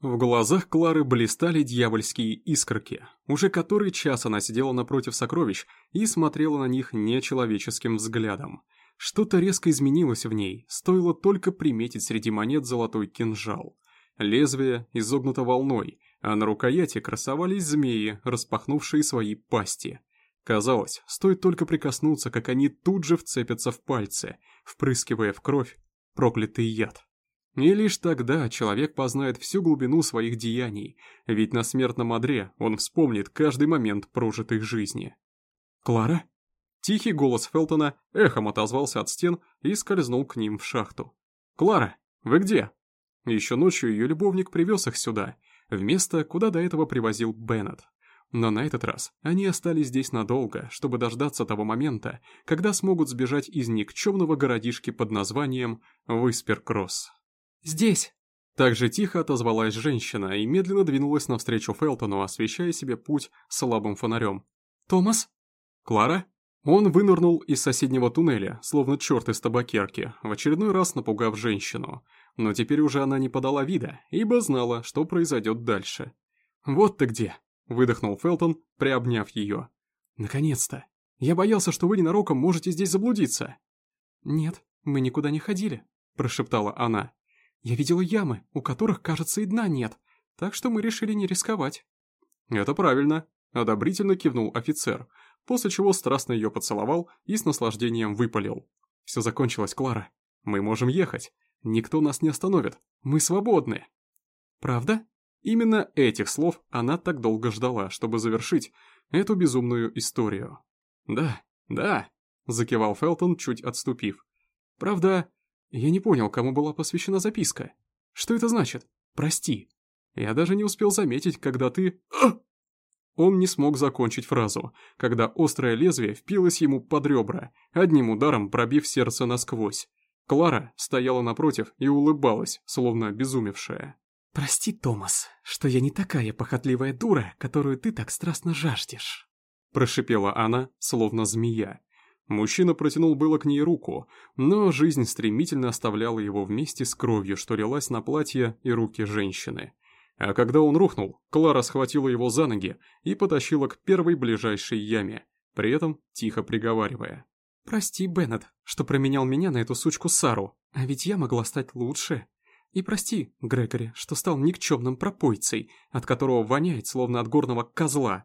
В глазах Клары блистали дьявольские искорки. Уже который час она сидела напротив сокровищ и смотрела на них нечеловеческим взглядом. Что-то резко изменилось в ней, стоило только приметить среди монет золотой кинжал. Лезвие изогнуто волной, а на рукояти красовались змеи, распахнувшие свои пасти. Казалось, стоит только прикоснуться, как они тут же вцепятся в пальцы, впрыскивая в кровь проклятый яд. И лишь тогда человек познает всю глубину своих деяний, ведь на смертном одре он вспомнит каждый момент прожитой жизни. «Клара?» Тихий голос Фелтона эхом отозвался от стен и скользнул к ним в шахту. «Клара, вы где?» Еще ночью ее любовник привез их сюда, в место, куда до этого привозил Беннет. Но на этот раз они остались здесь надолго, чтобы дождаться того момента, когда смогут сбежать из никчемного городишки под названием Висперкросс. «Здесь!» Так же тихо отозвалась женщина и медленно двинулась навстречу Фелтону, освещая себе путь слабым фонарем. «Томас?» «Клара?» Он вынырнул из соседнего туннеля, словно черт из табакерки, в очередной раз напугав женщину. Но теперь уже она не подала вида, ибо знала, что произойдет дальше. «Вот ты где!» – выдохнул Фелтон, приобняв ее. «Наконец-то! Я боялся, что вы ненароком можете здесь заблудиться!» «Нет, мы никуда не ходили», – прошептала она. Я видела ямы, у которых, кажется, и дна нет, так что мы решили не рисковать». «Это правильно», — одобрительно кивнул офицер, после чего страстно ее поцеловал и с наслаждением выпалил. «Все закончилось, Клара. Мы можем ехать. Никто нас не остановит. Мы свободны». «Правда?» Именно этих слов она так долго ждала, чтобы завершить эту безумную историю. «Да, да», — закивал Фелтон, чуть отступив. «Правда, я не понял, кому была посвящена записка. Что это значит? Прости. Я даже не успел заметить, когда ты... Он не смог закончить фразу, когда острое лезвие впилось ему под ребра, одним ударом пробив сердце насквозь. Клара стояла напротив и улыбалась, словно обезумевшая. «Прости, Томас, что я не такая похотливая дура, которую ты так страстно жаждешь», прошипела она, словно змея. Мужчина протянул было к ней руку, но жизнь стремительно оставляла его вместе с кровью, что лилась на платье и руки женщины. А когда он рухнул, Клара схватила его за ноги и потащила к первой ближайшей яме, при этом тихо приговаривая. «Прости, Беннет, что променял меня на эту сучку Сару, а ведь я могла стать лучше. И прости, Грегори, что стал никчемным пропойцей, от которого воняет, словно от горного козла».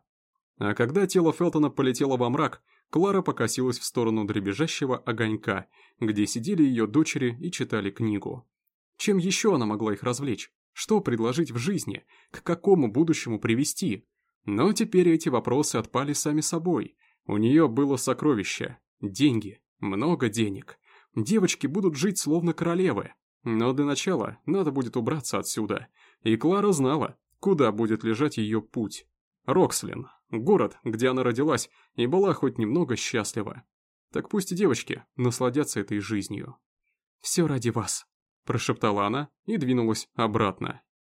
А когда тело Фелтона полетело во мрак, Клара покосилась в сторону дребезжащего огонька, где сидели ее дочери и читали книгу. Чем еще она могла их развлечь? Что предложить в жизни? К какому будущему привести? Но теперь эти вопросы отпали сами собой. У нее было сокровище, деньги, много денег. Девочки будут жить словно королевы. Но для начала надо будет убраться отсюда. И Клара знала, куда будет лежать ее путь. Рокслин, город, где она родилась и была хоть немного счастлива. Так пусть и девочки насладятся этой жизнью. «Все ради вас», – прошептала она и двинулась обратно.